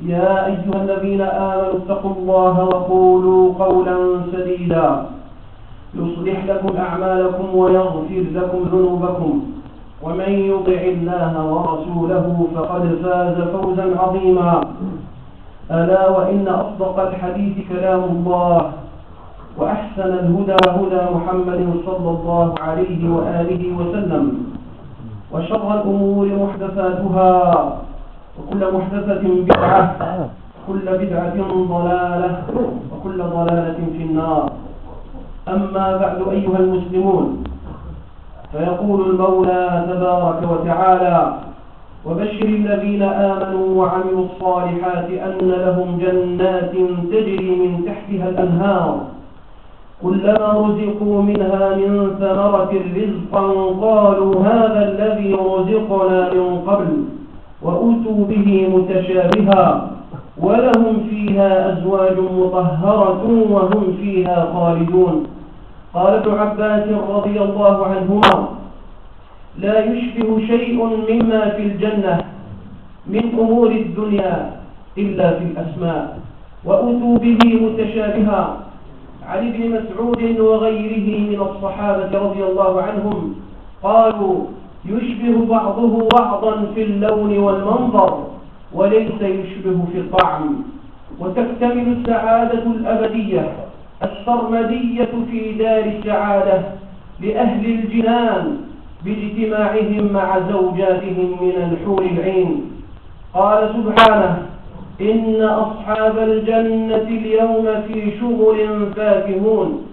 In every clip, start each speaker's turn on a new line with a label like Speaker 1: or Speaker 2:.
Speaker 1: يا أيها الذين آمنوا اتقوا الله وقولوا قولا سديدا. يصلح لكم أعمالكم ويغفر لكم ذنوبكم. ومن يطع الله ورسوله فقد فاز فوزا عظيما. ألا وإن أصدق الحديث كلام الله وأحسن الهدى هدى محمد صلى الله عليه وآله وسلم وشر الأمور محدثاتها. وكل محدثة بدعة كل بدعة ضلالة وكل ضلالة في النار. أما بعد أيها المسلمون فيقول المولى تبارك وتعالى وبشر الذين آمنوا وعملوا الصالحات أن لهم جنات تجري من تحتها الأنهار. كلما رزقوا منها من ثمرة رزقا قالوا هذا الذي رزقنا من قبل. وأتوا به متشابها ولهم فيها أزواج مطهرة وهم فيها خالدون. قال ابن عباس رضي الله عنهما لا يشبه شيء مما في الجنة من أمور الدنيا إلا في الأسماء. وأتوا به متشابها عن ابن مسعود وغيره من الصحابة رضي الله عنهم قالوا يشبه بعضه بعضا في اللون والمنظر وليس يشبه في الطعم. وتكتمل السعادة الأبدية السرمدية في دار السعادة لأهل الجنان باجتماعهم مع زوجاتهم من الحور العين. قال سبحانه إن أصحاب الجنة اليوم في شغل فاكهون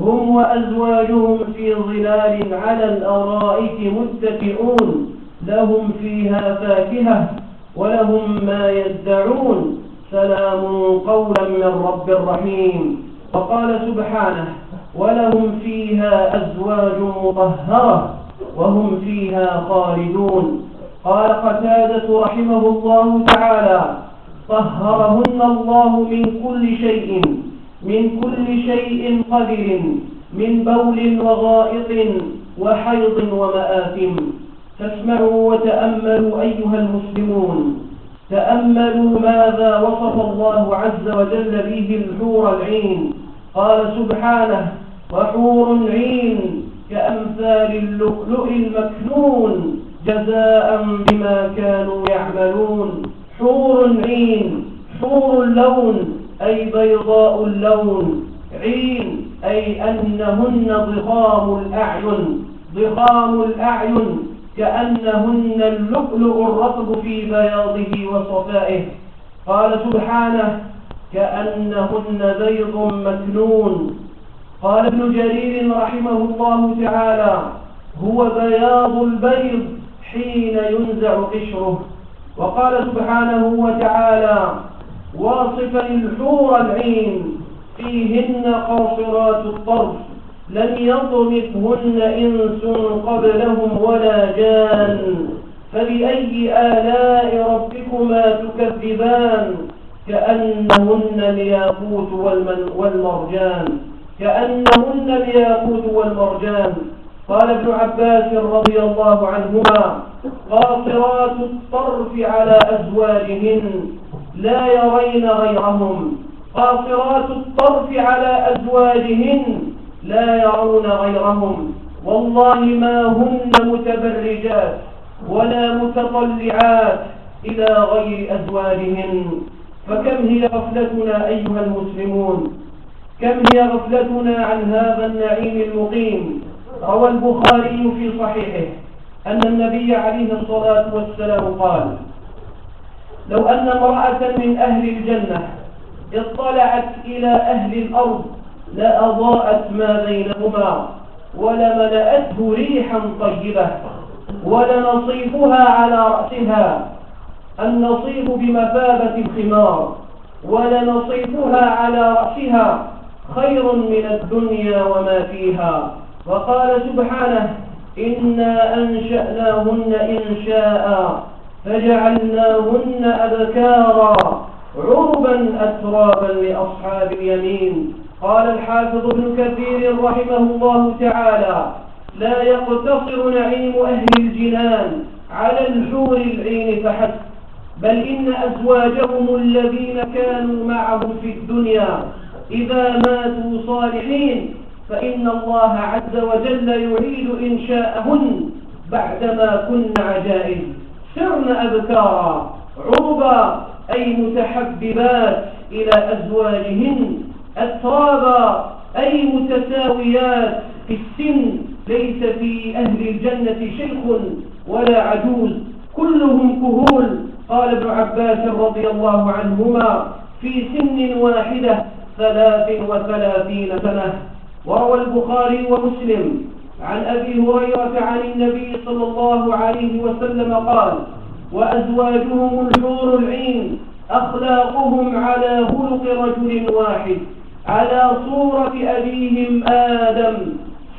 Speaker 1: هم وأزواجهم في ظلال على الأرائك متكئون. لهم فيها فاكهة ولهم ما يدعون. سلام قولا من رب رحيم. وقال سبحانه ولهم فيها أزواج مطهرة وهم فيها خالدون. قال قتادة رحمه الله تعالى طهرهن الله من كل شيء. من كل شيء قدر من بول وغائط وحيض ومآثم. فاسمعوا وتأملوا أيها المسلمون. تأملوا ماذا وصف الله عز وجل به الحور العين. قال سبحانه وحور عين كأمثال اللؤلؤ المكنون جزاء بما كانوا يعملون. حور عين حور اللون أي بيضاء اللون عين أي أنهن ضخام الأعين. ضخام الأعين كأنهن اللؤلؤ الرطب في بياضه وصفائه. قال سبحانه كأنهن بيض مكنون. قال ابن جرير رحمه الله تعالى هو بياض البيض حين ينزع قشره. وقال سبحانه وتعالى واصفا الحور العين. فيهن قاصرات الطرف. لم يطمثهن إنس قبلهم ولا جان. فبأي آلاء ربكما تكذبان؟ كأنهن الياقوت والمرجان. كأنهن الياقوت والمرجان. قال ابن عباس رضي الله عنهما قاصرات الطرف على أزواجهن. لا يرين غيرهم. قاصرات الطرف على أزواجهن لا يرون غيرهم. والله ما هن متبرجات ولا متطلعات إلى غير أزواجهن. فكم هي غفلتنا أيها المسلمون؟ كم هي غفلتنا عن هذا النعيم المقيم؟ روى البخاري في صحيحه أن النبي عليه الصلاة والسلام قال لو أن امرأة من أهل الجنة اطلعت إلى أهل الأرض لأضاءت ما بينهما ولملأته ريحا طيبة ولنصيفها على رأسها النصيف بمثابة الخمار ولنصيفها على رأسها خير من الدنيا وما فيها وقال سبحانه إنا أنشأناهن إنشاء فجعلناهن أبكارا عربا أترابا لأصحاب اليمين. قال الحافظ ابن كثير رحمه الله تعالى لا يقتصر نعيم أهل الجنان على الحور العين فحسب بل إن أزواجهم الذين كانوا معهم في الدنيا إذا ماتوا صالحين فإن الله عز وجل يعيد إنشاءهن بعدما كن عجائز. سرن أبكارا عربا أي متحببات إلى أزواجهن أترابا أي متساويات في السن ليس في أهل الجنة شيخ ولا عجوز كلهم كهول قال ابن عباس رضي الله عنهما في سن واحدة ثلاث وثلاثين سنة وروى البخاري ومسلم. عن أبي هريرة عن النبي صلى الله عليه وسلم قال وأزواجهم الحور العين أخلاقهم على خلق رجل واحد على صورة أبيهم آدم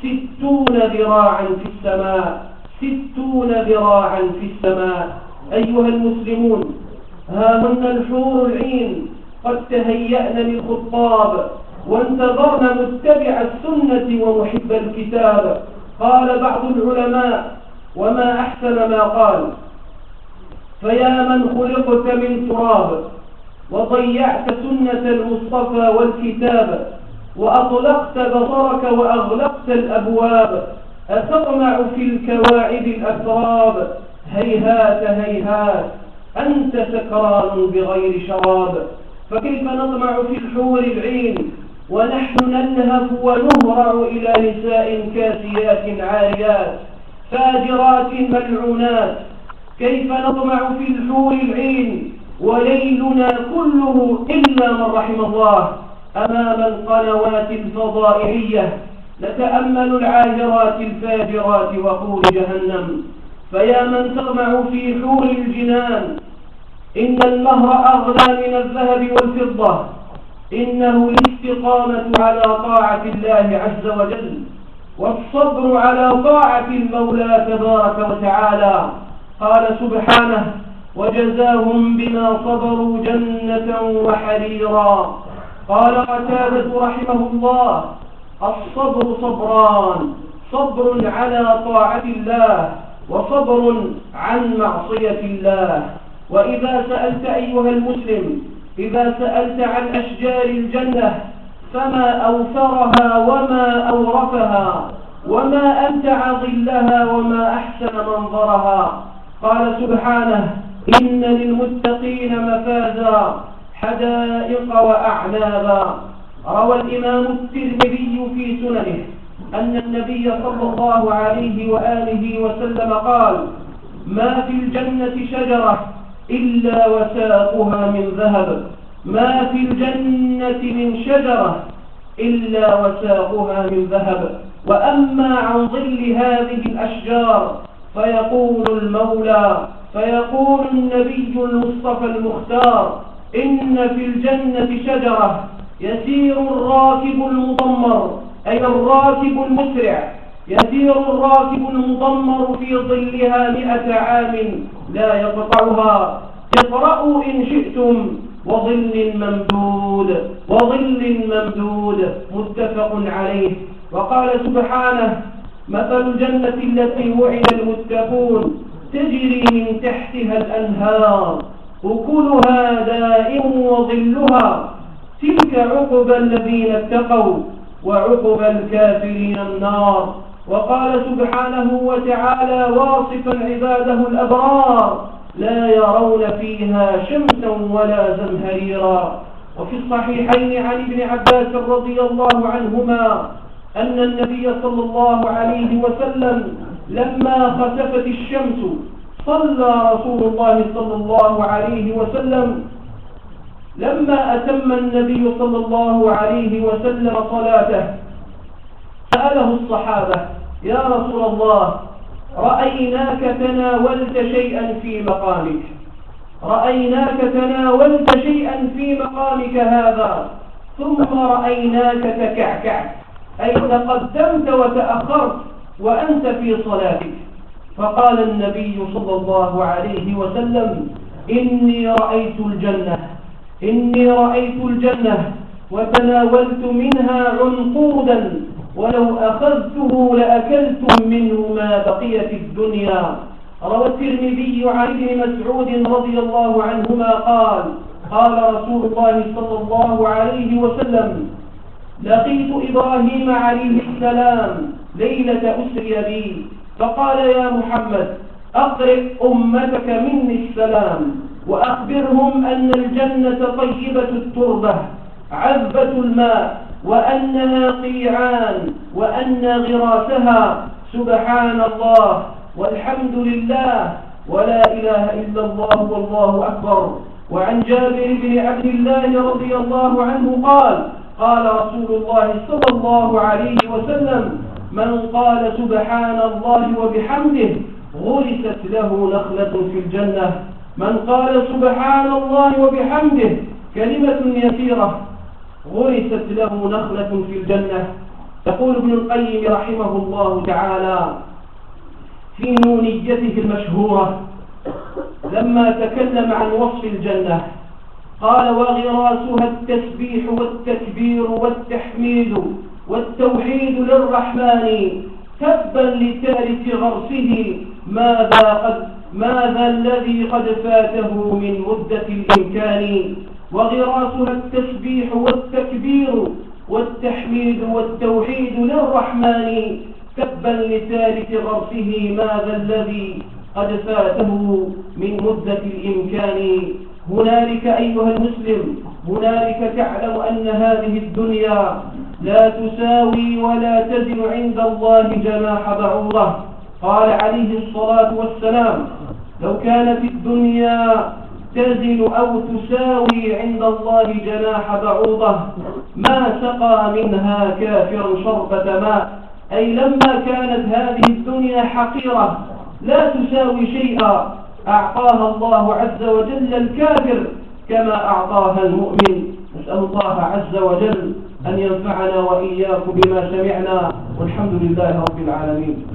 Speaker 1: ستون ذراعا في السماء ستون ذراعا في السماء. أيها المسلمون ها هن الحور العين قد تهيأن للخطاب وانتظرنا متبع السنة ومحب الكتاب. قال بعض العلماء وما أحسن ما قال. فيا من خلقت من تراب وضيعت سنة المصطفى والكتاب وأطلقت بصرك وأغلقت الأبواب أتطمع في الكواعب الأسراب. هيهات هيهات أنت سكران بغير شراب. فكيف نطمع في الحور العين؟ ونحن نلهف ونهرع إلى نساء كاسيات عاريات فاجرات ملعونات. كيف نطمع في الحور العين؟ وليلنا كله إلا من رحم الله. أمام القنوات الفضائعية نتأمل العاهرات الفاجرات وقول جهنم. فيا من تطمع في حور الجنان إن المهر أغلى من الذهب والفضة. إنه الاستقامة على طاعة الله عز وجل والصبر على طاعة المولى تبارك وتعالى. قال سبحانه وجزاهم بما صبروا جنة وحريرا. قال قتادة رحمه الله الصبر صبران صبر على طاعة الله وصبر عن معصية الله. وإذا سألت أيها المسلم إذا سألت عن أشجار الجنة فما أوفرها وما أورفها وما أمتع ظلها وما أحسن منظرها. قال سبحانه إن للمتقين مفازا حدائق وأعنابا. روى الإمام الترمذي في سننه أن النبي صلى الله عليه وآله وسلم قال ما في الجنة شجرة إلا وساقها من ذهب. ما في الجنة من شجرة إلا وساقها من ذهب. وأما عن ظل هذه الأشجار فيقول المولى فيقول النبي المصطفى المختار إن في الجنة شجرة يسير الراكب المضمر أي الراكب المسرع. يسير الراكب المضمر في ظلها مئة عام لا يقطعها. اقرأوا إن شئتم. وظل ممدود وظل ممدود متفق عليه. وقال سبحانه مثل الجنة التي وعد المتقون تجري من تحتها الأنهار. أكلها دائم وظلها. تلك عقب الذين اتقوا وعقب الكافرين النار. وقال سبحانه وتعالى واصفا عباده الأبرار لا يرون فيها شمسا ولا زمهريرا. وفي الصحيحين عن ابن عباس رضي الله عنهما أن النبي صلى الله عليه وسلم لما خسفت الشمس صلى رسول الله صلى الله عليه وسلم لما أتم النبي صلى الله عليه وسلم صلاته سأله الصحابة يا رسول الله رأيناك تناولت شيئا في مقامك. رأيناك تناولت شيئا في مقامك هذا. ثم رأيناك تكعكعت أي تقدمت وتأخرت وأنت في صلاتك. فقال النبي صلى الله عليه وسلم إني رأيت الجنة. إني رأيت الجنة وتناولت منها عنقودا. ولو أخذته لأكلتم منه ما بقي في الدنيا. روى الترمذي عن ابن مسعود رضي الله عنهما قال قال رسول الله صلى الله عليه وسلم لقيت إبراهيم عليه السلام ليلة أسري بي. فقال يا محمد أقرئ أمتك مني السلام وأخبرهم أن الجنة طيبة التربة عذبة الماء وأنها قيعان وأن غراسها سبحان الله والحمد لله ولا إله إلا الله والله أكبر. وعن جابر بن عبد الله رضي الله عنه قال قال رسول الله صلى الله عليه وسلم من قال سبحان الله وبحمده غرست له نخلة في الجنة. من قال سبحان الله وبحمده كلمة يسيرة. غرست له نخلة في الجنة. يقول ابن القيم رحمه الله تعالى في نونيته المشهورة لما تكلم عن وصف الجنة قال وغراسها التسبيح والتكبير والتحميد والتوحيد للرحمن تبا لتارك غرسه ماذا قد ماذا الذي قد فاته من مدة الإمكان؟ وغراسها التسبيح والتكبير والتحميد والتوحيد للرحمن تبا لتارك غرسه ماذا الذي قد فاته من مدة الإمكان. هنالك أيها المسلم هنالك تعلم أن هذه الدنيا لا تساوي ولا تزن عند الله جناح بعوضة. قال عليه الصلاة والسلام لو كانت الدنيا تزن أو تساوي عند الله جناح بعوضة. ما سقى منها كافر شربة ماء. أي لما كانت هذه الدنيا حقيرة لا تساوي شيئا. أعطاها الله عز وجل الكافر كما أعطاها المؤمن. نسأل الله عز وجل أن ينفعنا وإياكم بما سمعنا. والحمد لله رب العالمين.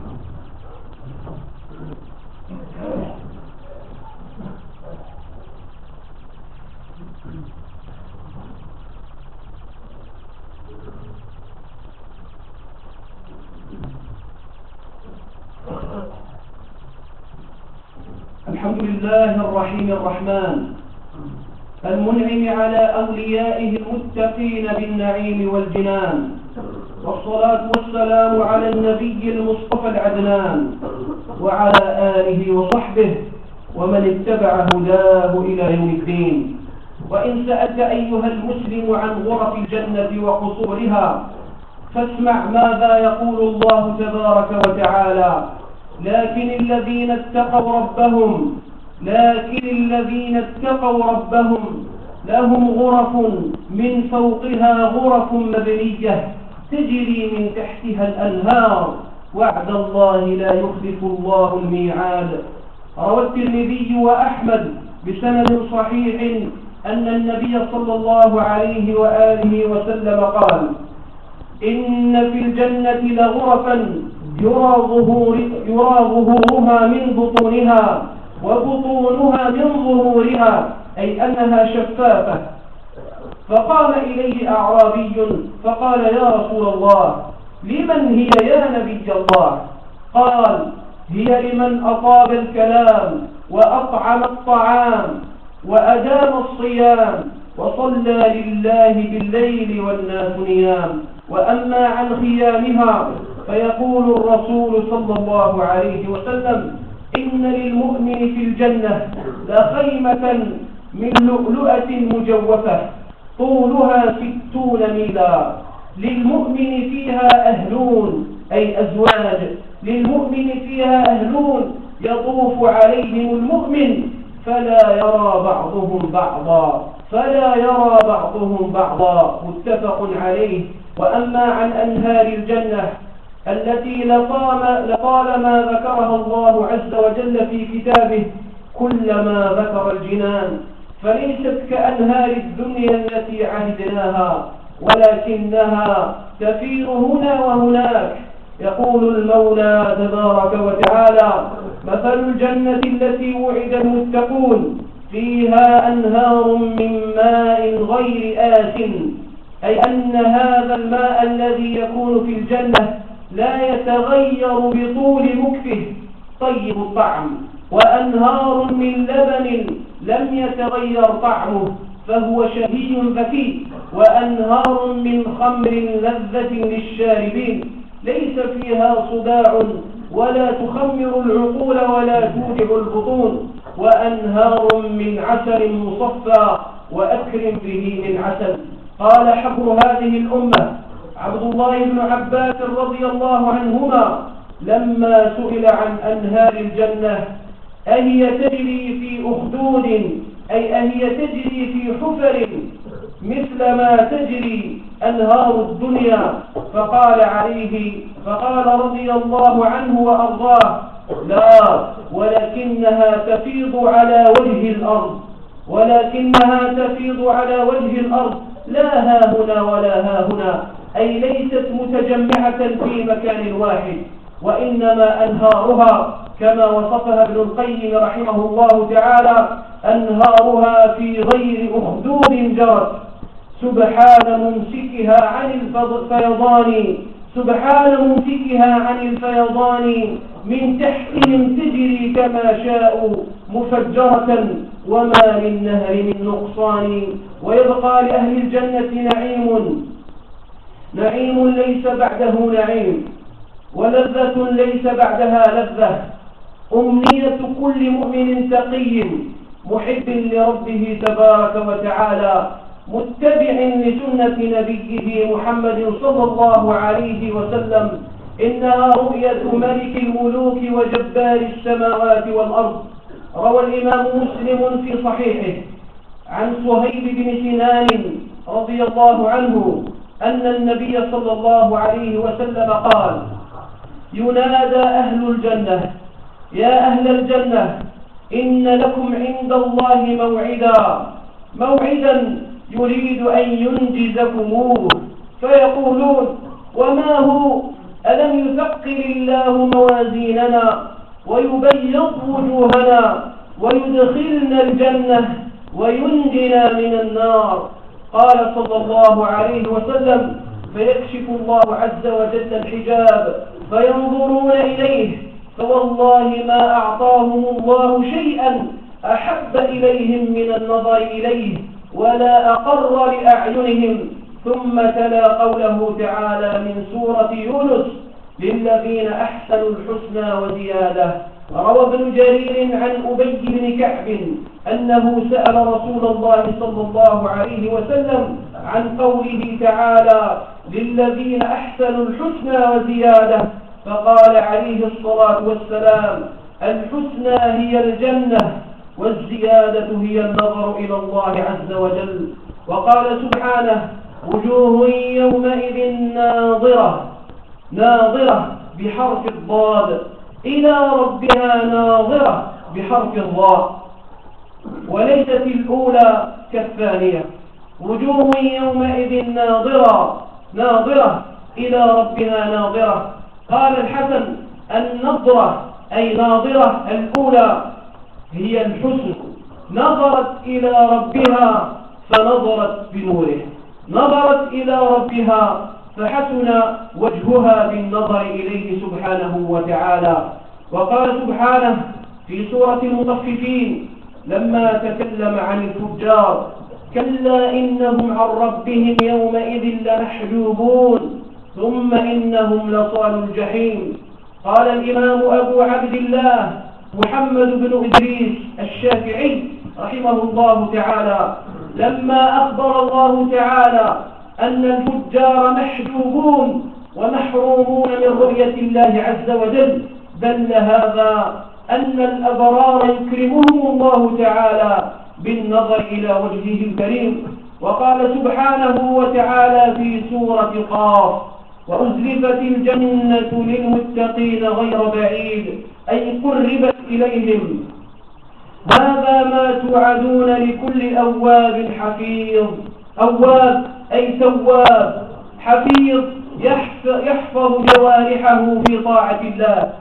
Speaker 1: الحمد لله الرحيم الرحمن. المنعم على أوليائه المتقين بالنعيم والجنان. والصلاة والسلام على النبي المصطفى العدنان. وعلى آله وصحبه ومن اتبع هداه إلى يوم الدين. وإن سألت أيها المسلم عن غرف الجنة وقصورها فاسمع ماذا يقول الله تبارك وتعالى. لكن الذين اتقوا ربهم لكن الذين اتقوا ربهم لهم غرف من فوقها غرف مبنية تجري من تحتها الأنهار. وعد الله لا يخلف الله الميعاد. روى الترمذي وأحمد بسند صحيح أن النبي صلى الله عليه وآله وسلم قال إن في الجنة لغرفا يرى, ظهور يرى ظهورها من بطونها وبطونها من ظهورها أي أنها شفافة. فقام إليه أعرابي فقال يا رسول الله لمن هي يا نبي الله؟ قال هي لمن أطاب الكلام وأطعم الطعام وأدام الصيام وصلى لله بالليل والناس نيام. وأما عن خيامها فيقول الرسول صلى الله عليه وسلم إن للمؤمن في الجنة لخيمة من لؤلؤة مجوفة طولها ستون ميلا. للمؤمن فيها أهلون أي أزواج. للمؤمن فيها أهلون يطوف عليهم المؤمن فلا يرى بعضهم بعضا. فلا يرى بعضهم بعضا. متفق عليه. وأما عن أنهار الجنة التي لطالما ذكرها الله عز وجل في كتابه كلما ذكر الجنان فليست كأنهار الدنيا التي عهدناها ولكنها تفير هنا وهناك. يقول المولى تبارك وتعالى مثل الجنة التي وعد المتقون فيها أنهار من ماء غير آس أي أن هذا الماء الذي يكون في الجنة لا يتغير بطول مكفه طيب الطعم. وأنهار من لبن لم يتغير طعمه فهو شهي ذكي وأنهار من خمر لذة للشاربين ليس فيها صداع ولا تخمر العقول ولا توجع البطون. وأنهار من عسل مصفى وأكرم به من عسل. قال حبر هذه الأمة عبد الله بن عباس رضي الله عنهما لما سئل عن أنهار الجنة أهي تجري في أخدود؟ أي أهي تجري في حفر؟ مثل ما تجري أنهار الدنيا. فقال عليه فقال رضي الله عنه وأرضاه لا ولكنها تفيض على وجه الأرض ولكنها تفيض على وجه الأرض لا ها هنا ولا ها هنا. أي ليست متجمعة في مكان واحد وإنما أنهارها كما وصفها ابن القيم رحمه الله تعالى أنهارها في غير أخدود جرت. سبحان ممسكها عن الفيضان سبحان ممسكها عن الفيضان من تحتهم تجري كما شاءوا مفجرة وما للنهر من نقصان. ويبقى لأهل الجنة نعيم. نعيم ليس بعده نعيم ولذة ليس بعدها لذة. أمنية كل مؤمن تقي محب لربه تبارك وتعالى متبع لسنة نبيه محمد صلى الله عليه وسلم. إنها رؤية ملك الملوك وجبار السماوات والأرض. روى الإمام مسلم في صحيحه. عن صهيب بن سنان رضي الله عنه أن النبي صلى الله عليه وسلم قال ينادى أهل الجنة يا أهل الجنة إن لكم عند الله موعدا موعدا يريد أن ينجزكموه. فيقولون وما هو؟ ألم يثقل الله موازيننا ويبيض وجوهنا ويدخلنا الجنة وينجنا من النار؟ قال صلى الله عليه وسلم فيكشف الله عز وجل الحجاب فينظرون إليه فوالله ما أعطاهم الله شيئا أحب إليهم من النظر إليه ولا أقر لأعينهم. ثم تلا قوله تعالى من سورة يونس للذين أحسنوا الحسنى وزيادة. روى ابن جرير عن أبي بن كعب أنه سأل رسول الله صلى الله عليه وسلم عن قوله تعالى للذين أحسنوا الحسنى وزيادة فقال عليه الصلاة والسلام الحسنى هي الجنة والزيادة هي النظر إلى الله عز وجل. وقال سبحانه وجوه يومئذ ناظرة. ناظرة بحرف الضاد. إلى ربها ناظرة بحرف الضاء وليست الأولى كالثانية. وجوه يومئذ ناظرة ناظرة إلى ربها ناظرة. قال الحسن النظرة أي ناظرة الأولى هي الحسن. نظرت إلى ربها فنظرت بنوره. نظرت إلى ربها فحسن وجهها بالنظر إليه سبحانه وتعالى. وقال سبحانه في سورة المطففين لما تكلم عن الفجار كلا إنهم عن ربهم يومئذ لمحجوبون ثم إنهم لصال الجحيم. قال الإمام أبو عبد الله محمد بن إدريس الشافعي رحمه الله تعالى لما أخبر الله تعالى أن الفجار محجوبون ومحرومون من رؤية الله عز وجل دل هذا أن الأبرار يكرمهم الله تعالى بالنظر إلى وجهه الكريم. وقال سبحانه وتعالى في سورة قاف وأزلفت الجنة للمتقين غير بعيد أي قربت إليهم. هذا ما توعدون لكل أواب حفيظ؟ أواب أي تواب حفيظ يحفظ جوارحه في طاعة الله.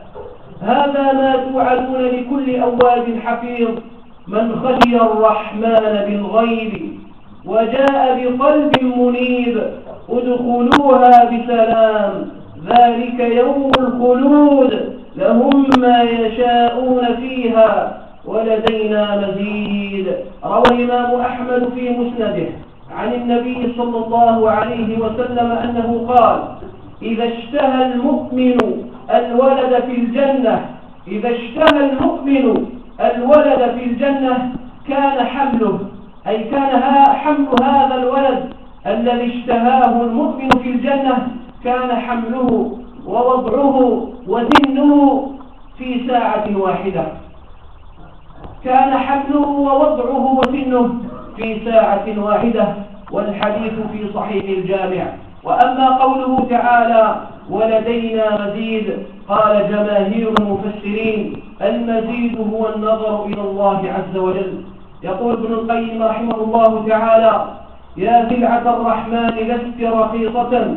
Speaker 1: هذا ما توعدون لكل أواب حفيظ من خشي الرحمن بالغيب وجاء بقلب منيب ادخلوها بسلام. ذلك يوم الخلود لهم ما يشاءون فيها ولدينا مزيد. روى الإمام أحمد في مسنده. عن النبي صلى الله عليه وسلم أنه قال إذا اشتهى المؤمن الولد في الجنة إذا اشتهى المؤمن الولد في الجنة كان حمله أي كان حمل هذا الولد الذي اشتهاه المؤمن في الجنة كان حمله ووضعه وذنه في ساعة واحدة. كان حمله ووضعه وسنه في ساعة واحدة والحديث في صحيح الجامع. وأما قوله تعالى ولدينا مزيد قال جماهير المفسرين المزيد هو النظر إلى الله عز وجل. يقول ابن القيم رحمه الله تعالى يا سلعة الرحمن لست رخيصة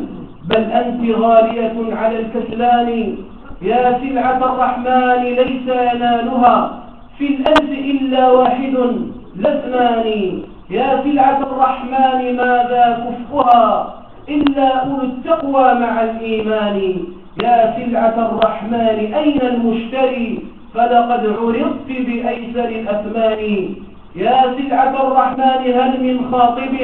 Speaker 1: بل أنت غالية على الكسلان. يا سلعة الرحمن ليس ينالها في الأنس إلا واحد. لاثنان يا سلعة الرحمن ماذا كفؤها؟ إلا أولو التقوى مع الإيمان. يا سلعة الرحمن أين المشتري؟ فلقد عرضت بأيسر الأثمان. يا سلعة الرحمن هل من خاطب؟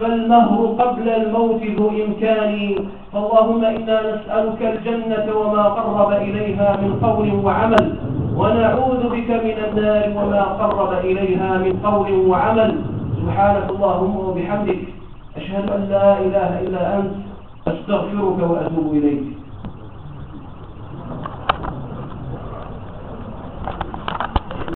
Speaker 1: فالمهر قبل الموت ذو إمكان. فاللهم إنا نسألك الجنة وما قرب إليها من قول وعمل. ونعوذ بك من النار وما قرب إليها من قول وعمل. سبحانك اللهم وبحمدك أشهد أن لا إله إلا أنت أستغفرك وأتوب إليك.